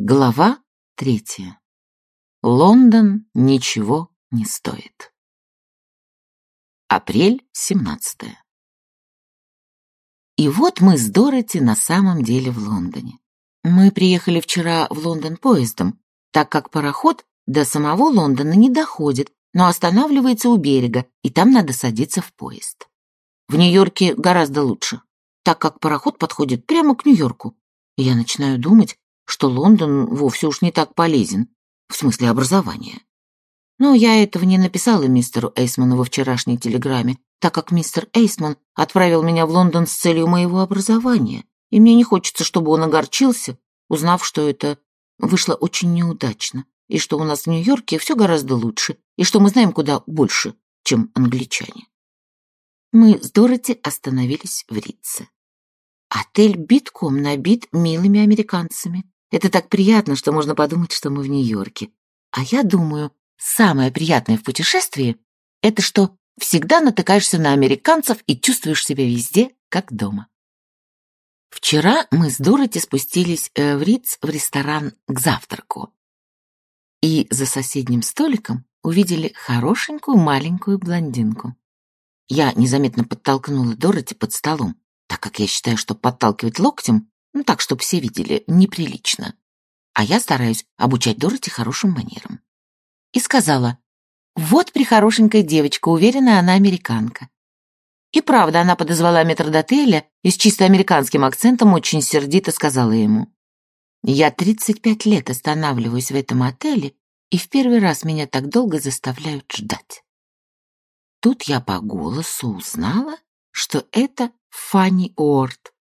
Глава третья. Лондон ничего не стоит. Апрель 17. И вот мы с Дороти на самом деле в Лондоне. Мы приехали вчера в Лондон поездом, так как пароход до самого Лондона не доходит, но останавливается у берега, и там надо садиться в поезд. В Нью-Йорке гораздо лучше, так как пароход подходит прямо к Нью-Йорку. Я начинаю думать, что Лондон вовсе уж не так полезен, в смысле образования. Но я этого не написала мистеру Эйсману во вчерашней телеграмме, так как мистер Эйсман отправил меня в Лондон с целью моего образования, и мне не хочется, чтобы он огорчился, узнав, что это вышло очень неудачно, и что у нас в Нью-Йорке все гораздо лучше, и что мы знаем куда больше, чем англичане. Мы с Дороти остановились в Ритце. Отель битком набит милыми американцами. Это так приятно, что можно подумать, что мы в Нью-Йорке. А я думаю, самое приятное в путешествии — это что всегда натыкаешься на американцев и чувствуешь себя везде, как дома. Вчера мы с Дороти спустились э, в Риц в ресторан к завтраку. И за соседним столиком увидели хорошенькую маленькую блондинку. Я незаметно подтолкнула Дороти под столом, так как я считаю, что подталкивать локтем ну так, чтобы все видели, неприлично. А я стараюсь обучать Дороти хорошим манерам. И сказала, вот прихорошенькая девочка, уверена, она американка. И правда, она подозвала метрдотеля и с чисто американским акцентом очень сердито сказала ему, «Я 35 лет останавливаюсь в этом отеле, и в первый раз меня так долго заставляют ждать». Тут я по голосу узнала, что это Фанни Уорд,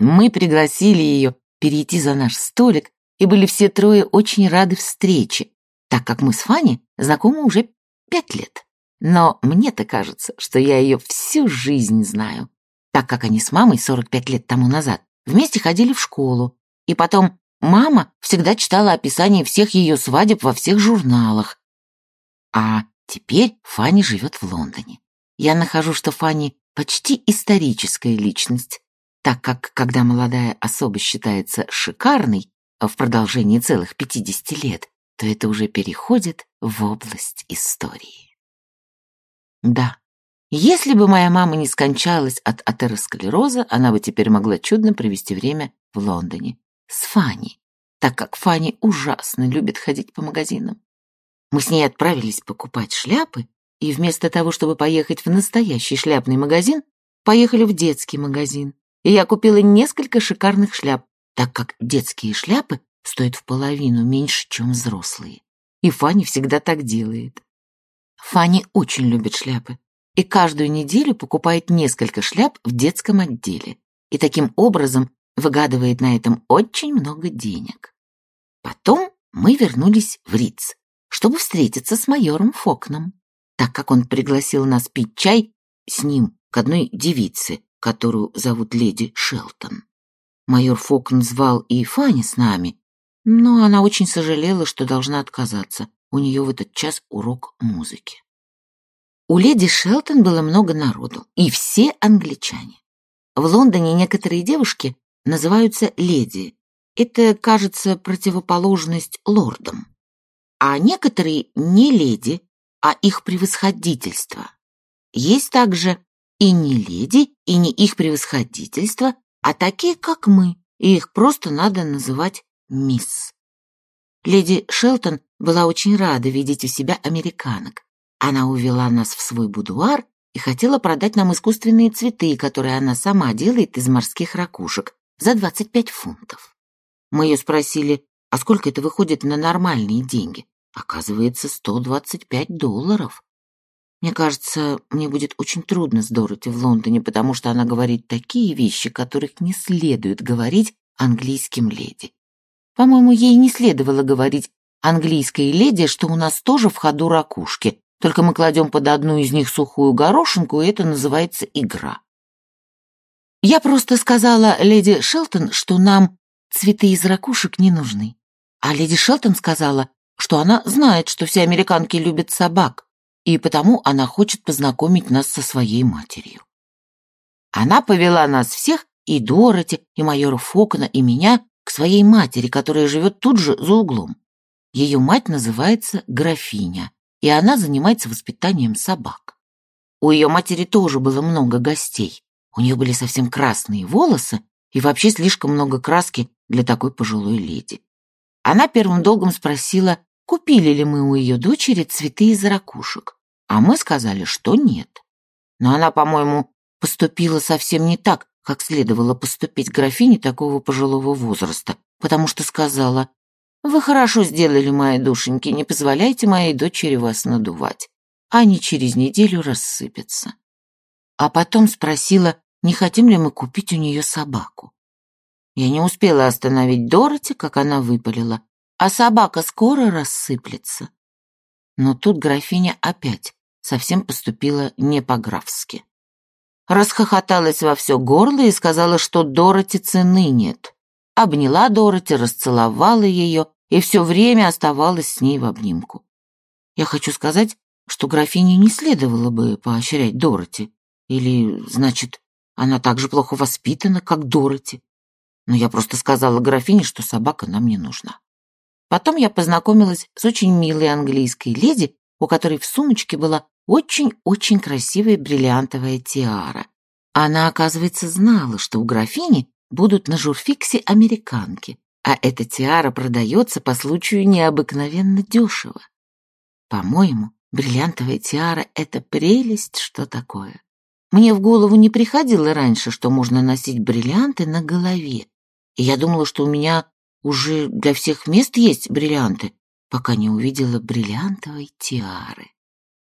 мы пригласили ее перейти за наш столик и были все трое очень рады встрече, так как мы с Фанни знакомы уже пять лет. Но мне-то кажется, что я ее всю жизнь знаю, так как они с мамой 45 лет тому назад вместе ходили в школу, и потом мама всегда читала описание всех ее свадеб во всех журналах. А теперь Фанни живет в Лондоне. Я нахожу, что Фанни почти историческая личность, так как, когда молодая особа считается шикарной в продолжении целых 50 лет, то это уже переходит в область истории. Да, если бы моя мама не скончалась от атеросклероза, она бы теперь могла чудно провести время в Лондоне с Фанни, так как Фанни ужасно любит ходить по магазинам. Мы с ней отправились покупать шляпы, и вместо того, чтобы поехать в настоящий шляпный магазин, поехали в детский магазин, и я купила несколько шикарных шляп, так как детские шляпы стоят в половину меньше, чем взрослые. И Фанни всегда так делает. Фанни очень любит шляпы и каждую неделю покупает несколько шляп в детском отделе и таким образом выгадывает на этом очень много денег. Потом мы вернулись в Риц, чтобы встретиться с майором Фокном, так как он пригласил нас пить чай с ним к одной девице, которую зовут леди Шелтон. Майор Фокн звал и Фанни с нами, но она очень сожалела, что должна отказаться. У нее в этот час урок музыки. У леди Шелтон было много народу, и все англичане. В Лондоне некоторые девушки называются леди. Это, кажется, противоположность лордам. А некоторые не леди, а их превосходительство. Есть также и не леди, и не их превосходительство, а такие, как мы, и их просто надо называть мисс. Леди Шелтон была очень рада видеть у себя американок. Она увела нас в свой будуар и хотела продать нам искусственные цветы, которые она сама делает из морских ракушек, за 25 фунтов. Мы ее спросили, а сколько это выходит на нормальные деньги? Оказывается, 125 долларов. Мне кажется, мне будет очень трудно с Дороти в Лондоне, потому что она говорит такие вещи, которых не следует говорить английским леди. По-моему, ей не следовало говорить английской леди, что у нас тоже в ходу ракушки, только мы кладем под одну из них сухую горошинку, и это называется игра. Я просто сказала леди Шелтон, что нам цветы из ракушек не нужны. А леди Шелтон сказала, что она знает, что все американки любят собак, и потому она хочет познакомить нас со своей матерью. Она повела нас всех, и Дороти, и майора Фокона, и меня, к своей матери, которая живет тут же за углом. Ее мать называется графиня, и она занимается воспитанием собак. У ее матери тоже было много гостей. У нее были совсем красные волосы и вообще слишком много краски для такой пожилой леди. Она первым долгом спросила, купили ли мы у ее дочери цветы из ракушек, а мы сказали, что нет. Но она, по-моему, поступила совсем не так, как следовало поступить графине такого пожилого возраста, потому что сказала, «Вы хорошо сделали, мои душеньки, не позволяйте моей дочери вас надувать. Они через неделю рассыпятся». А потом спросила, не хотим ли мы купить у нее собаку. Я не успела остановить Дороти, как она выпалила, а собака скоро рассыплется. Но тут графиня опять совсем поступила не по-графски расхохоталась во все горло и сказала, что Дороти цены нет. Обняла Дороти, расцеловала ее и все время оставалась с ней в обнимку. Я хочу сказать, что графине не следовало бы поощрять Дороти. Или, значит, она так же плохо воспитана, как Дороти. Но я просто сказала графине, что собака нам не нужна. Потом я познакомилась с очень милой английской леди, у которой в сумочке была очень-очень красивая бриллиантовая тиара. Она, оказывается, знала, что у графини будут на журфиксе американки, а эта тиара продается по случаю необыкновенно дешево. По-моему, бриллиантовая тиара — это прелесть, что такое. Мне в голову не приходило раньше, что можно носить бриллианты на голове. И я думала, что у меня уже для всех мест есть бриллианты, пока не увидела бриллиантовой тиары.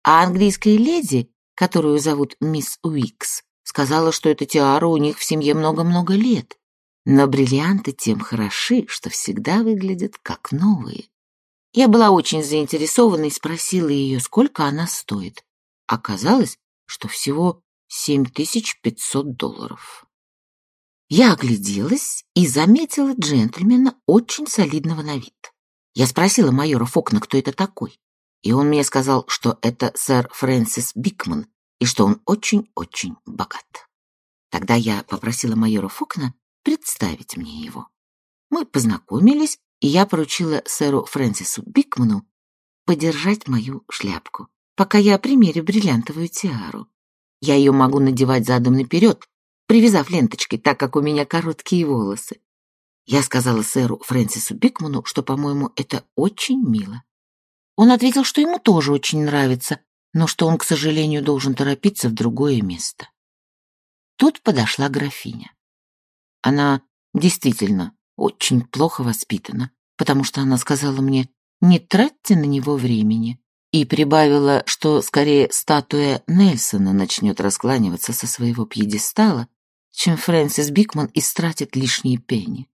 А английская леди, которую зовут мисс Уикс, сказала, что эта тиара у них в семье много-много лет. Но бриллианты тем хороши, что всегда выглядят как новые. Я была очень заинтересована и спросила ее, сколько она стоит. Оказалось, что всего 7500 долларов. Я огляделась и заметила джентльмена очень солидного на вид. Я спросила майора Фокна, кто это такой и он мне сказал, что это сэр Фрэнсис Бикман и что он очень-очень богат. Тогда я попросила майора Фокна представить мне его. Мы познакомились, и я поручила сэру Фрэнсису Бикману подержать мою шляпку, пока я примерю бриллиантовую тиару. Я ее могу надевать задом наперед, привязав ленточкой, так как у меня короткие волосы. Я сказала сэру Фрэнсису Бикману, что, по-моему, это очень мило. Он ответил, что ему тоже очень нравится, но что он, к сожалению, должен торопиться в другое место. Тут подошла графиня. Она действительно очень плохо воспитана, потому что она сказала мне «не тратьте на него времени» и прибавила, что скорее статуя Нельсона начнет раскланиваться со своего пьедестала, чем Фрэнсис Бикман истратит лишние пенни.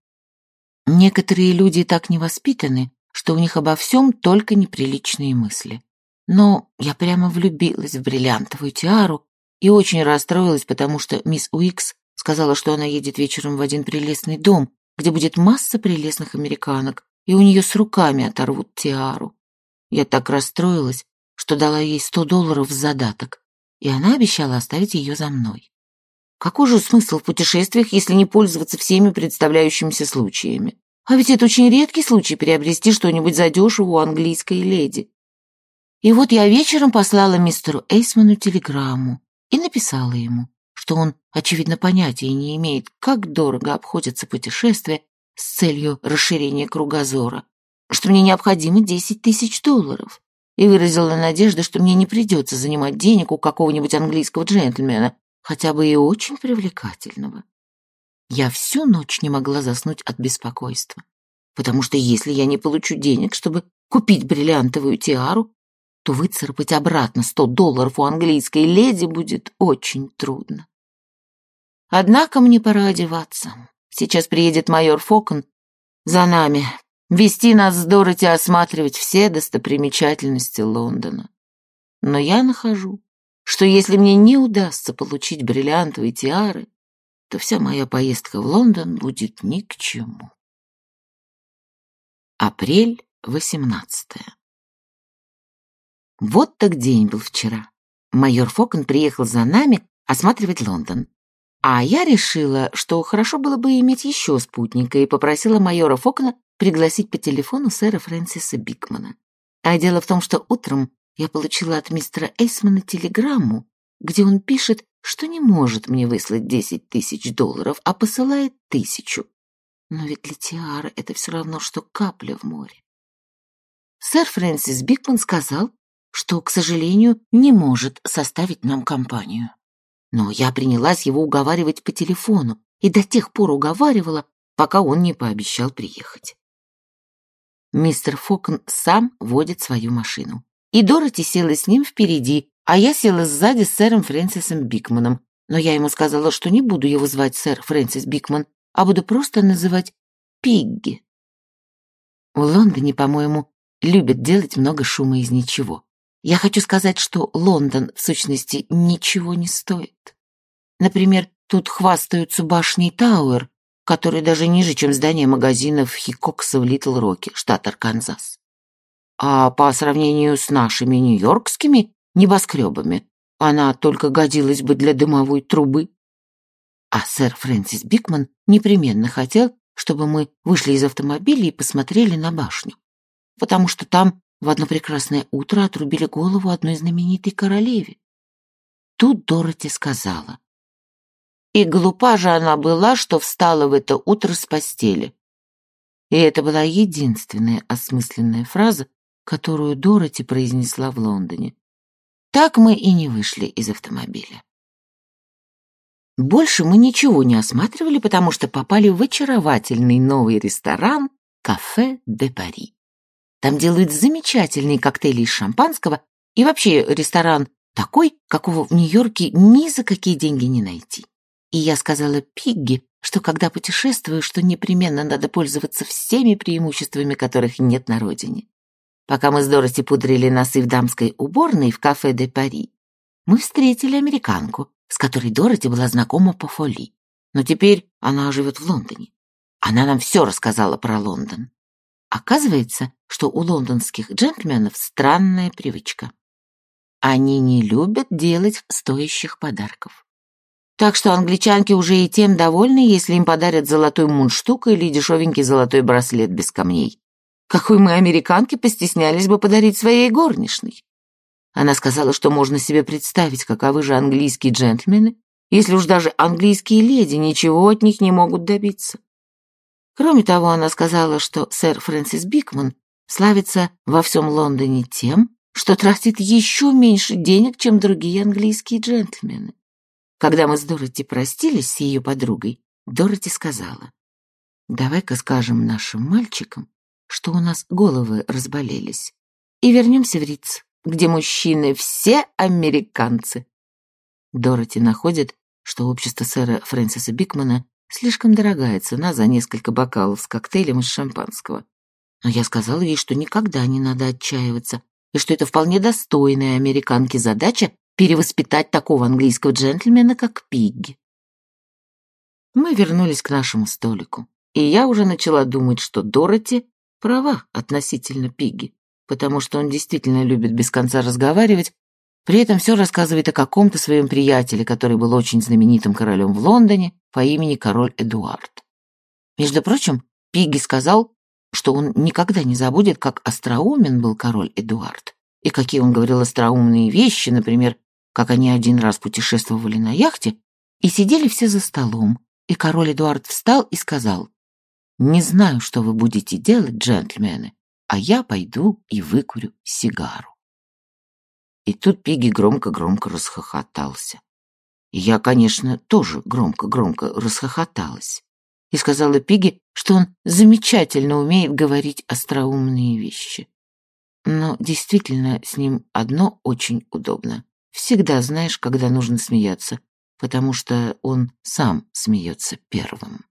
Некоторые люди так невоспитаны, что у них обо всем только неприличные мысли. Но я прямо влюбилась в бриллиантовую тиару и очень расстроилась, потому что мисс Уикс сказала, что она едет вечером в один прелестный дом, где будет масса прелестных американок, и у нее с руками оторвут тиару. Я так расстроилась, что дала ей сто долларов в задаток, и она обещала оставить ее за мной. Какой же смысл в путешествиях, если не пользоваться всеми представляющимися случаями? А ведь это очень редкий случай приобрести что-нибудь задешево у английской леди. И вот я вечером послала мистеру Эйсману телеграмму и написала ему, что он, очевидно, понятия не имеет, как дорого обходятся путешествия с целью расширения кругозора, что мне необходимо 10 тысяч долларов, и выразила надежду, что мне не придется занимать денег у какого-нибудь английского джентльмена, хотя бы и очень привлекательного. Я всю ночь не могла заснуть от беспокойства, потому что если я не получу денег, чтобы купить бриллиантовую тиару, то выцарапать обратно сто долларов у английской леди будет очень трудно. Однако мне пора одеваться. Сейчас приедет майор Фокон за нами, вести нас с Дороти осматривать все достопримечательности Лондона. Но я нахожу, что если мне не удастся получить бриллиантовые тиары, то вся моя поездка в Лондон будет ни к чему. Апрель 18. Вот так день был вчера. Майор Фокон приехал за нами осматривать Лондон. А я решила, что хорошо было бы иметь еще спутника, и попросила майора Фокна пригласить по телефону сэра Фрэнсиса Бикмана. А дело в том, что утром я получила от мистера Эйсмана телеграмму, где он пишет, что не может мне выслать десять тысяч долларов, а посылает тысячу. Но ведь для Тиара это все равно, что капля в море. Сэр Фрэнсис Бикман сказал, что, к сожалению, не может составить нам компанию. Но я принялась его уговаривать по телефону и до тех пор уговаривала, пока он не пообещал приехать. Мистер Фокн сам водит свою машину. И Дороти села с ним впереди, а я села сзади с сэром Фрэнсисом Бикманом. Но я ему сказала, что не буду его звать сэр Фрэнсис Бикман, а буду просто называть Пигги. В Лондоне, по-моему, любят делать много шума из ничего. Я хочу сказать, что Лондон, в сущности, ничего не стоит. Например, тут хвастаются башней Тауэр, которая даже ниже, чем здание магазинов Хикокса в Литл-Роке, штат Арканзас. А по сравнению с нашими нью-йоркскими небоскребами, она только годилась бы для дымовой трубы. А сэр Фрэнсис Бикман непременно хотел, чтобы мы вышли из автомобиля и посмотрели на башню, потому что там в одно прекрасное утро отрубили голову одной знаменитой королеве. Тут Дороти сказала. И глупа же она была, что встала в это утро с постели. И это была единственная осмысленная фраза, которую Дороти произнесла в Лондоне. Так мы и не вышли из автомобиля. Больше мы ничего не осматривали, потому что попали в очаровательный новый ресторан «Кафе де Пари». Там делают замечательные коктейли из шампанского, и вообще ресторан такой, какого в Нью-Йорке ни за какие деньги не найти. И я сказала Пигги, что когда путешествую, что непременно надо пользоваться всеми преимуществами, которых нет на родине. Пока мы с Дороти пудрили носы в дамской уборной в кафе де Пари, мы встретили американку, с которой Дороти была знакома по фоли. Но теперь она живет в Лондоне. Она нам все рассказала про Лондон. Оказывается, что у лондонских джентльменов странная привычка. Они не любят делать стоящих подарков. Так что англичанки уже и тем довольны, если им подарят золотой мундштук или дешевенький золотой браслет без камней. Какой мы, американки, постеснялись бы подарить своей горничной. Она сказала, что можно себе представить, каковы же английские джентльмены, если уж даже английские леди ничего от них не могут добиться. Кроме того, она сказала, что сэр Фрэнсис Бикман славится во всем Лондоне тем, что тратит еще меньше денег, чем другие английские джентльмены. Когда мы с Дороти простились с ее подругой, Дороти сказала, «Давай-ка скажем нашим мальчикам, что у нас головы разболелись, и вернемся в Риц, где мужчины все американцы». Дороти находит, что общество сэра Фрэнсиса Бикмана Слишком дорогая цена за несколько бокалов с коктейлем из шампанского. Но я сказала ей, что никогда не надо отчаиваться, и что это вполне достойная американке задача перевоспитать такого английского джентльмена, как Пигги. Мы вернулись к нашему столику, и я уже начала думать, что Дороти права относительно Пигги, потому что он действительно любит без конца разговаривать, при этом все рассказывает о каком-то своем приятеле, который был очень знаменитым королем в Лондоне по имени король Эдуард. Между прочим, Пигги сказал, что он никогда не забудет, как остроумен был король Эдуард, и какие он говорил остроумные вещи, например, как они один раз путешествовали на яхте, и сидели все за столом, и король Эдуард встал и сказал, «Не знаю, что вы будете делать, джентльмены, а я пойду и выкурю сигару». И тут Пиги громко-громко расхохотался. И я, конечно, тоже громко-громко расхохоталась. И сказала Пиги, что он замечательно умеет говорить остроумные вещи. Но действительно с ним одно очень удобно. Всегда знаешь, когда нужно смеяться, потому что он сам смеется первым.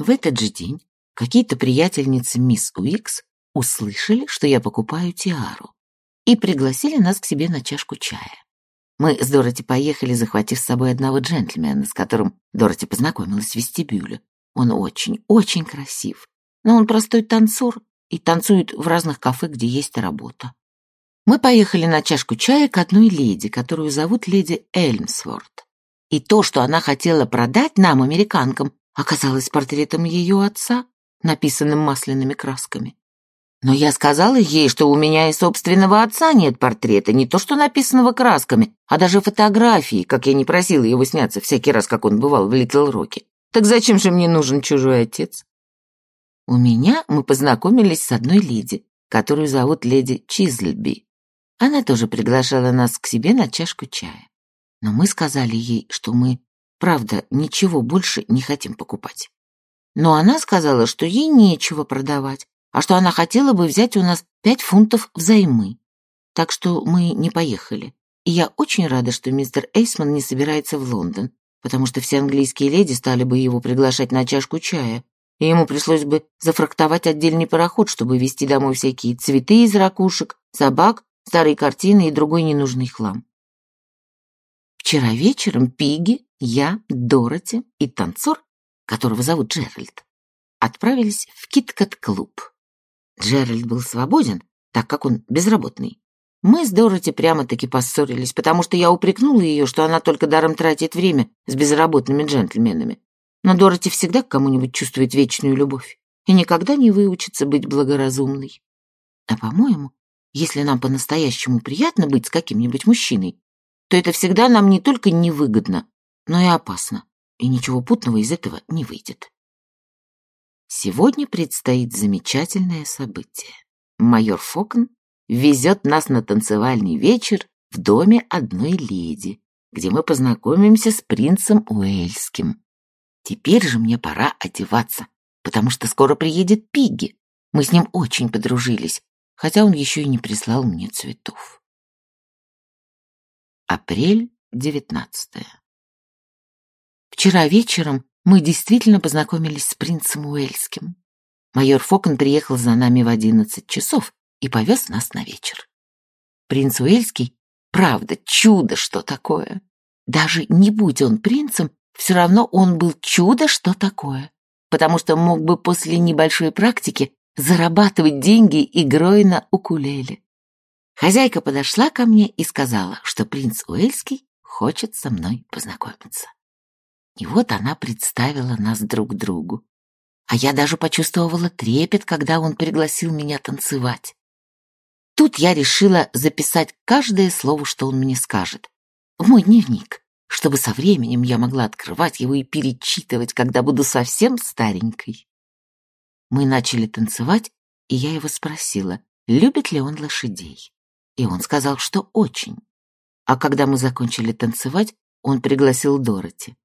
В этот же день какие-то приятельницы мисс Уикс услышали, что я покупаю тиару и пригласили нас к себе на чашку чая. Мы с Дороти поехали, захватив с собой одного джентльмена, с которым Дороти познакомилась в вестибюле. Он очень, очень красив, но он простой танцор и танцует в разных кафе, где есть работа. Мы поехали на чашку чая к одной леди, которую зовут леди Эльмсворт. И то, что она хотела продать нам, американкам, оказалось портретом ее отца, написанным масляными красками. Но я сказала ей, что у меня и собственного отца нет портрета, не то что написанного красками, а даже фотографии, как я не просила его сняться всякий раз, как он бывал в Литл Роке. Так зачем же мне нужен чужой отец? У меня мы познакомились с одной леди, которую зовут леди Чизльби. Она тоже приглашала нас к себе на чашку чая. Но мы сказали ей, что мы, правда, ничего больше не хотим покупать. Но она сказала, что ей нечего продавать, а что она хотела бы взять у нас пять фунтов взаймы. Так что мы не поехали. И я очень рада, что мистер Эйсман не собирается в Лондон, потому что все английские леди стали бы его приглашать на чашку чая, и ему пришлось бы зафрактовать отдельный пароход, чтобы везти домой всякие цветы из ракушек, собак, старые картины и другой ненужный хлам. Вчера вечером Пиги, я, Дороти и танцор, которого зовут Джеральд, отправились в Киткат-клуб. Джеральд был свободен, так как он безработный. Мы с Дороти прямо-таки поссорились, потому что я упрекнула ее, что она только даром тратит время с безработными джентльменами. Но Дороти всегда к кому-нибудь чувствует вечную любовь и никогда не выучится быть благоразумной. А, по-моему, если нам по-настоящему приятно быть с каким-нибудь мужчиной, то это всегда нам не только невыгодно, но и опасно, и ничего путного из этого не выйдет. Сегодня предстоит замечательное событие. Майор Фокн везет нас на танцевальный вечер в доме одной леди, где мы познакомимся с принцем Уэльским. Теперь же мне пора одеваться, потому что скоро приедет Пигги. Мы с ним очень подружились, хотя он еще и не прислал мне цветов. Апрель 19. Вчера вечером мы действительно познакомились с принцем Уэльским. Майор Фокон приехал за нами в одиннадцать часов и повез нас на вечер. Принц Уэльский, правда, чудо что такое. Даже не будь он принцем, все равно он был чудо что такое, потому что мог бы после небольшой практики зарабатывать деньги игрой на укулеле. Хозяйка подошла ко мне и сказала, что принц Уэльский хочет со мной познакомиться. И вот она представила нас друг другу. А я даже почувствовала трепет, когда он пригласил меня танцевать. Тут я решила записать каждое слово, что он мне скажет, в мой дневник, чтобы со временем я могла открывать его и перечитывать, когда буду совсем старенькой. Мы начали танцевать, и я его спросила, любит ли он лошадей. И он сказал, что очень. А когда мы закончили танцевать, он пригласил Дороти.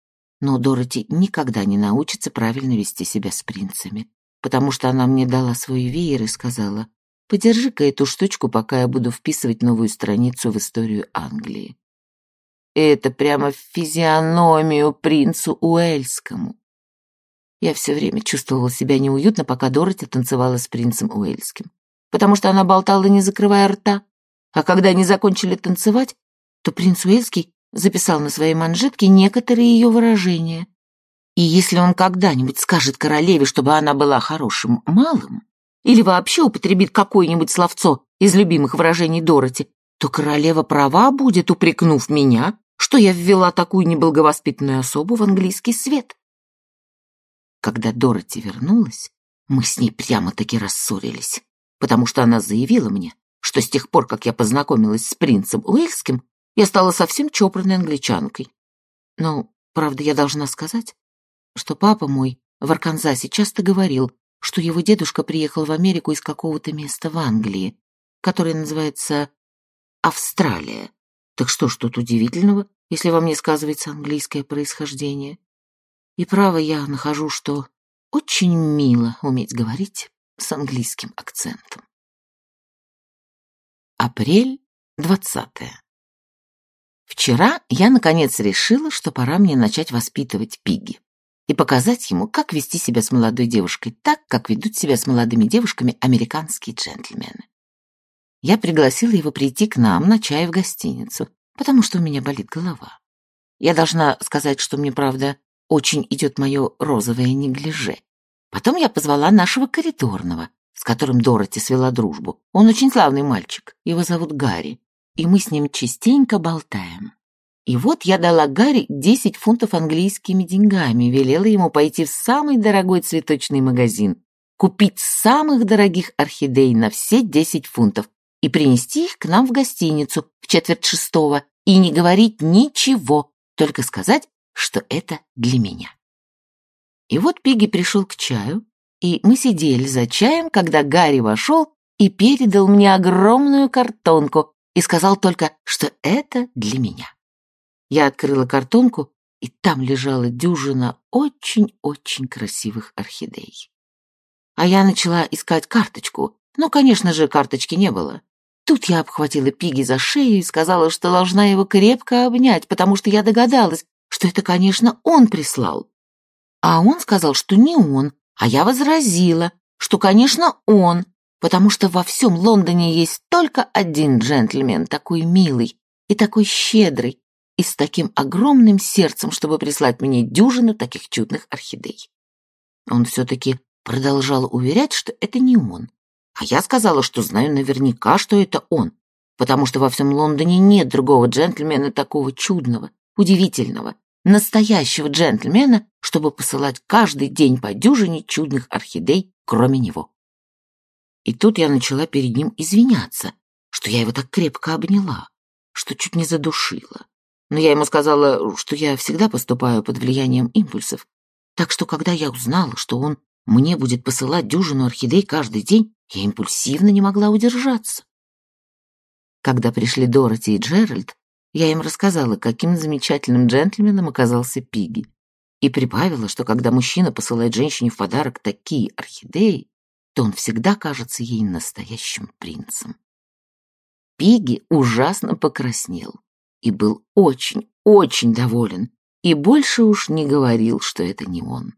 Но Дороти никогда не научится правильно вести себя с принцами, потому что она мне дала свой веер и сказала, «Подержи-ка эту штучку, пока я буду вписывать новую страницу в историю Англии». Это прямо в физиономию принцу Уэльскому. Я все время чувствовала себя неуютно, пока Дороти танцевала с принцем Уэльским, потому что она болтала, не закрывая рта. А когда они закончили танцевать, то принц Уэльский записал на своей манжетке некоторые ее выражения. И если он когда-нибудь скажет королеве, чтобы она была хорошим малым, или вообще употребит какое-нибудь словцо из любимых выражений Дороти, то королева права будет, упрекнув меня, что я ввела такую неблаговоспитанную особу в английский свет. Когда Дороти вернулась, мы с ней прямо-таки рассорились, потому что она заявила мне, что с тех пор, как я познакомилась с принцем Уэльским, я стала совсем чопорной англичанкой. Но, правда, я должна сказать, что папа мой в Арканзасе часто говорил, что его дедушка приехал в Америку из какого-то места в Англии, которое называется Австралия. Так что ж тут удивительного, если во мне сказывается английское происхождение? И право я нахожу, что очень мило уметь говорить с английским акцентом. Апрель двадцатое. Вчера я, наконец, решила, что пора мне начать воспитывать Пиги и показать ему, как вести себя с молодой девушкой так, как ведут себя с молодыми девушками американские джентльмены. Я пригласила его прийти к нам на чай в гостиницу, потому что у меня болит голова. Я должна сказать, что мне, правда, очень идет мое розовое неглиже. Потом я позвала нашего коридорного, с которым Дороти свела дружбу. Он очень славный мальчик, его зовут Гарри и мы с ним частенько болтаем. И вот я дала Гарри 10 фунтов английскими деньгами, велела ему пойти в самый дорогой цветочный магазин, купить самых дорогих орхидей на все 10 фунтов и принести их к нам в гостиницу в четверть шестого и не говорить ничего, только сказать, что это для меня. И вот Пиги пришел к чаю, и мы сидели за чаем, когда Гарри вошел и передал мне огромную картонку и сказал только, что это для меня. Я открыла картонку, и там лежала дюжина очень-очень красивых орхидей. А я начала искать карточку, но, конечно же, карточки не было. Тут я обхватила Пиги за шею и сказала, что должна его крепко обнять, потому что я догадалась, что это, конечно, он прислал. А он сказал, что не он, а я возразила, что, конечно, он, потому что во всем Лондоне есть только один джентльмен, такой милый и такой щедрый, и с таким огромным сердцем, чтобы прислать мне дюжину таких чудных орхидей. Он все-таки продолжал уверять, что это не он. А я сказала, что знаю наверняка, что это он, потому что во всем Лондоне нет другого джентльмена такого чудного, удивительного, настоящего джентльмена, чтобы посылать каждый день по дюжине чудных орхидей, кроме него. И тут я начала перед ним извиняться, что я его так крепко обняла, что чуть не задушила. Но я ему сказала, что я всегда поступаю под влиянием импульсов. Так что, когда я узнала, что он мне будет посылать дюжину орхидей каждый день, я импульсивно не могла удержаться. Когда пришли Дороти и Джеральд, я им рассказала, каким замечательным джентльменом оказался Пиги, и прибавила, что когда мужчина посылает женщине в подарок такие орхидеи, то он всегда кажется ей настоящим принцем. Пиги ужасно покраснел и был очень, очень доволен, и больше уж не говорил, что это не он.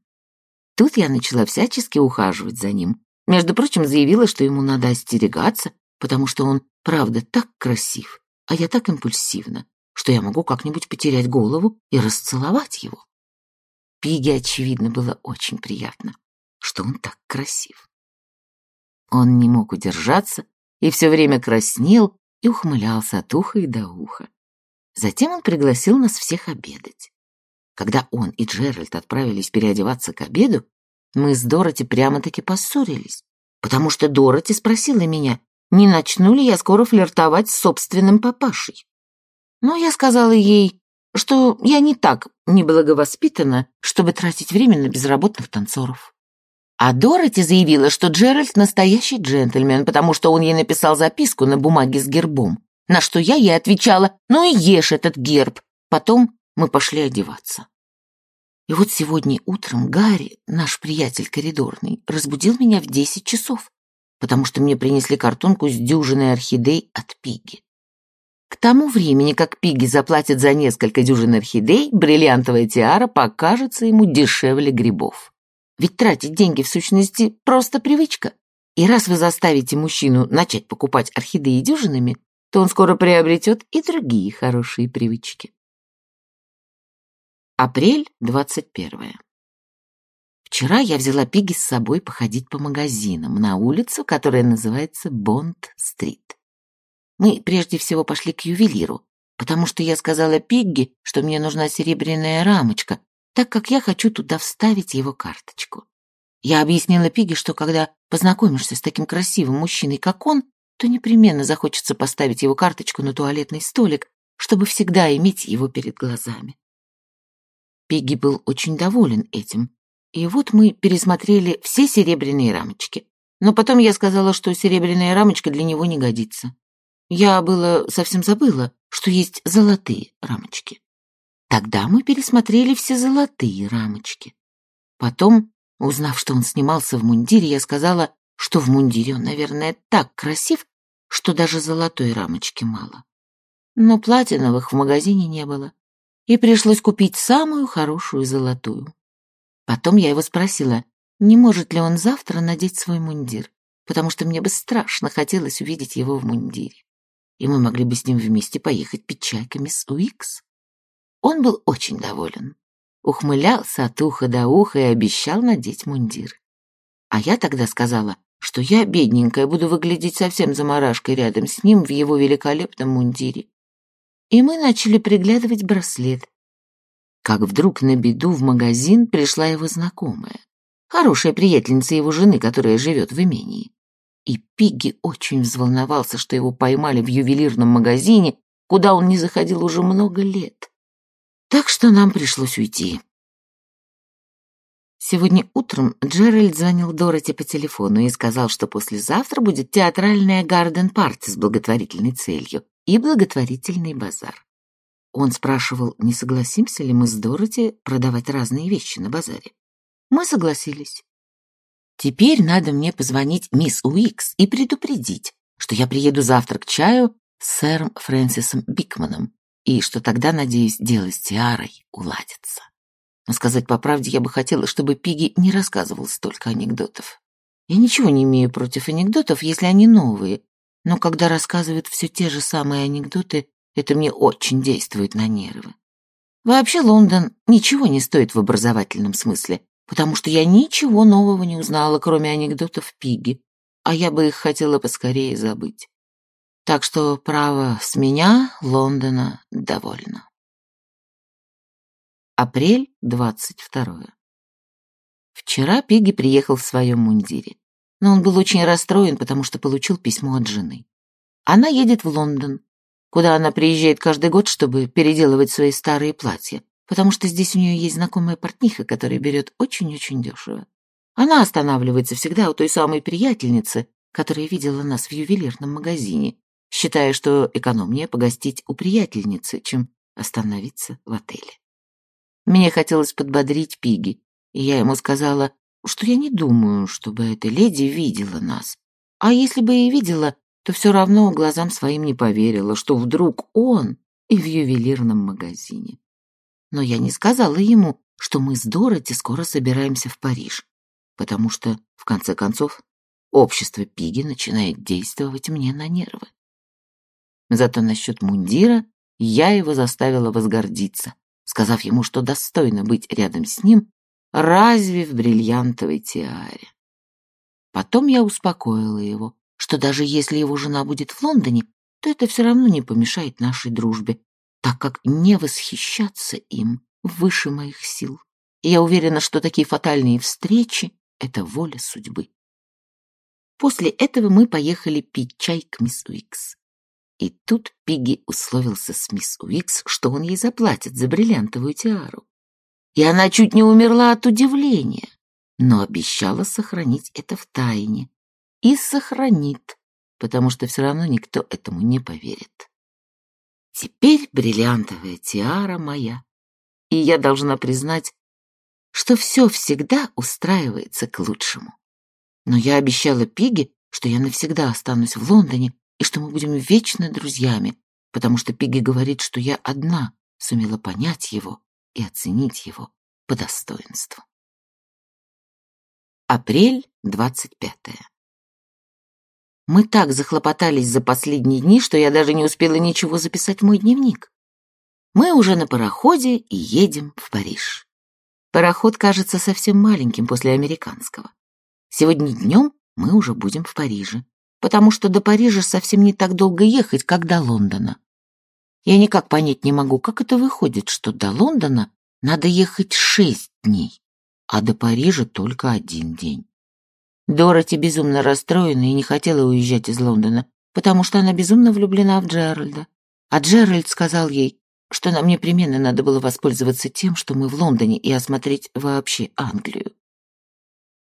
Тут я начала всячески ухаживать за ним. Между прочим, заявила, что ему надо остерегаться, потому что он, правда, так красив, а я так импульсивна, что я могу как-нибудь потерять голову и расцеловать его. Пиге, очевидно, было очень приятно, что он так красив. Он не мог удержаться и все время краснел и ухмылялся от уха и до уха. Затем он пригласил нас всех обедать. Когда он и Джеральд отправились переодеваться к обеду, мы с Дороти прямо-таки поссорились, потому что Дороти спросила меня, не начну ли я скоро флиртовать с собственным папашей. Но я сказала ей, что я не так неблаговоспитана, чтобы тратить время на безработных танцоров. А Дороти заявила, что Джеральд настоящий джентльмен, потому что он ей написал записку на бумаге с гербом, на что я ей отвечала, ну и ешь этот герб. Потом мы пошли одеваться. И вот сегодня утром Гарри, наш приятель коридорный, разбудил меня в десять часов, потому что мне принесли картонку с дюжиной орхидей от Пиги. К тому времени, как Пиги заплатит за несколько дюжин орхидей, бриллиантовая тиара покажется ему дешевле грибов. Ведь тратить деньги в сущности просто привычка. И раз вы заставите мужчину начать покупать орхидеи дюжинами, то он скоро приобретет и другие хорошие привычки. Апрель 21. Вчера я взяла Пиги с собой походить по магазинам на улицу, которая называется Бонд-стрит. Мы прежде всего пошли к ювелиру, потому что я сказала Пигги, что мне нужна серебряная рамочка, так как я хочу туда вставить его карточку. Я объяснила Пиги, что когда познакомишься с таким красивым мужчиной, как он, то непременно захочется поставить его карточку на туалетный столик, чтобы всегда иметь его перед глазами. Пигги был очень доволен этим. И вот мы пересмотрели все серебряные рамочки. Но потом я сказала, что серебряная рамочка для него не годится. Я было совсем забыла, что есть золотые рамочки. Тогда мы пересмотрели все золотые рамочки. Потом, узнав, что он снимался в мундире, я сказала, что в мундире он, наверное, так красив, что даже золотой рамочки мало. Но платиновых в магазине не было и пришлось купить самую хорошую золотую. Потом я его спросила, не может ли он завтра надеть свой мундир, потому что мне бы страшно хотелось увидеть его в мундире, и мы могли бы с ним вместе поехать пить чай с Уикс. Он был очень доволен, ухмылялся от уха до уха и обещал надеть мундир. А я тогда сказала, что я, бедненькая, буду выглядеть совсем заморашкой рядом с ним в его великолепном мундире, и мы начали приглядывать браслет. Как вдруг на беду в магазин пришла его знакомая, хорошая приятельница его жены, которая живет в имении. И Пигги очень взволновался, что его поймали в ювелирном магазине, куда он не заходил уже много лет. Так что нам пришлось уйти. Сегодня утром Джеральд звонил Дороти по телефону и сказал, что послезавтра будет театральная гарден-парти с благотворительной целью и благотворительный базар. Он спрашивал, не согласимся ли мы с Дороти продавать разные вещи на базаре. Мы согласились. Теперь надо мне позвонить мисс Уикс и предупредить, что я приеду завтра к чаю с сэром Фрэнсисом Бикманом, и что тогда, надеюсь, дело с Тиарой уладится. Но сказать по правде, я бы хотела, чтобы Пиги не рассказывал столько анекдотов. Я ничего не имею против анекдотов, если они новые, но когда рассказывают все те же самые анекдоты, это мне очень действует на нервы. Вообще Лондон ничего не стоит в образовательном смысле, потому что я ничего нового не узнала, кроме анекдотов Пиги, а я бы их хотела поскорее забыть. Так что право с меня Лондона довольно. Апрель 22. Вчера Пиги приехал в своем мундире, но он был очень расстроен, потому что получил письмо от жены. Она едет в Лондон, куда она приезжает каждый год, чтобы переделывать свои старые платья, потому что здесь у нее есть знакомая портниха, которая берет очень-очень дешево. Она останавливается всегда у той самой приятельницы, которая видела нас в ювелирном магазине, считая, что экономнее погостить у приятельницы, чем остановиться в отеле. Мне хотелось подбодрить Пиги, и я ему сказала, что я не думаю, чтобы эта леди видела нас. А если бы и видела, то все равно глазам своим не поверила, что вдруг он и в ювелирном магазине. Но я не сказала ему, что мы с Дороти скоро собираемся в Париж, потому что, в конце концов, общество Пиги начинает действовать мне на нервы. Зато насчет мундира я его заставила возгордиться, сказав ему, что достойно быть рядом с ним, разве в бриллиантовой тиаре. Потом я успокоила его, что даже если его жена будет в Лондоне, то это все равно не помешает нашей дружбе, так как не восхищаться им выше моих сил. Я уверена, что такие фатальные встречи — это воля судьбы. После этого мы поехали пить чай к мисс Уикс. И тут Пигги условился с мисс Уикс, что он ей заплатит за бриллиантовую тиару. И она чуть не умерла от удивления, но обещала сохранить это в тайне. И сохранит, потому что все равно никто этому не поверит. Теперь бриллиантовая тиара моя, и я должна признать, что все всегда устраивается к лучшему. Но я обещала Пиге, что я навсегда останусь в Лондоне и что мы будем вечно друзьями, потому что Пигги говорит, что я одна сумела понять его и оценить его по достоинству. Апрель 25. Мы так захлопотались за последние дни, что я даже не успела ничего записать в мой дневник. Мы уже на пароходе и едем в Париж. Пароход кажется совсем маленьким после американского. Сегодня днем мы уже будем в Париже потому что до Парижа совсем не так долго ехать, как до Лондона. Я никак понять не могу, как это выходит, что до Лондона надо ехать шесть дней, а до Парижа только один день. Дороти безумно расстроена и не хотела уезжать из Лондона, потому что она безумно влюблена в Джеральда. А Джеральд сказал ей, что нам непременно надо было воспользоваться тем, что мы в Лондоне, и осмотреть вообще Англию.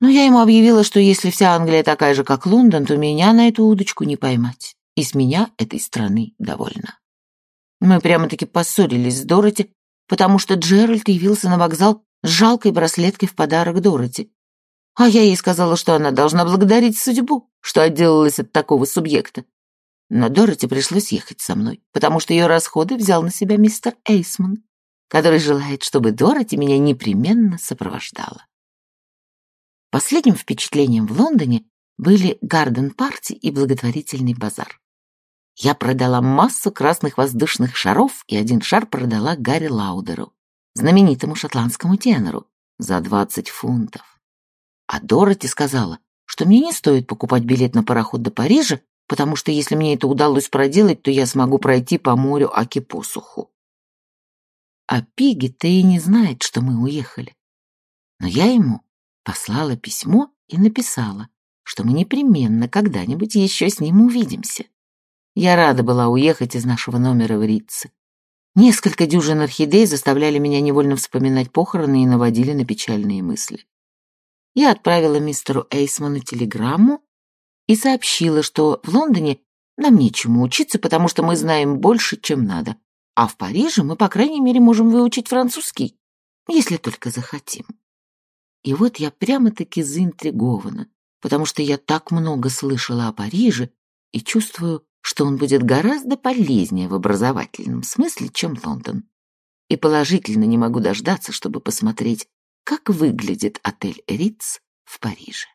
Но я ему объявила, что если вся Англия такая же, как Лондон, то меня на эту удочку не поймать. И с меня этой страны довольно. Мы прямо-таки поссорились с Дороти, потому что Джеральд явился на вокзал с жалкой браслеткой в подарок Дороти. А я ей сказала, что она должна благодарить судьбу, что отделалась от такого субъекта. Но Дороти пришлось ехать со мной, потому что ее расходы взял на себя мистер Эйсман, который желает, чтобы Дороти меня непременно сопровождала. Последним впечатлением в Лондоне были гарден-парти и благотворительный базар. Я продала массу красных воздушных шаров и один шар продала Гарри Лаудеру, знаменитому шотландскому тенору, за 20 фунтов. А Дороти сказала, что мне не стоит покупать билет на пароход до Парижа, потому что если мне это удалось проделать, то я смогу пройти по морю Аки посуху. А Пиги-то и не знает, что мы уехали. Но я ему послала письмо и написала, что мы непременно когда-нибудь еще с ним увидимся. Я рада была уехать из нашего номера в Ритце. Несколько дюжин орхидей заставляли меня невольно вспоминать похороны и наводили на печальные мысли. Я отправила мистеру Эйсману телеграмму и сообщила, что в Лондоне нам нечему учиться, потому что мы знаем больше, чем надо, а в Париже мы, по крайней мере, можем выучить французский, если только захотим. И вот я прямо-таки заинтригована, потому что я так много слышала о Париже и чувствую, что он будет гораздо полезнее в образовательном смысле, чем Лондон. И положительно не могу дождаться, чтобы посмотреть, как выглядит отель Риц в Париже.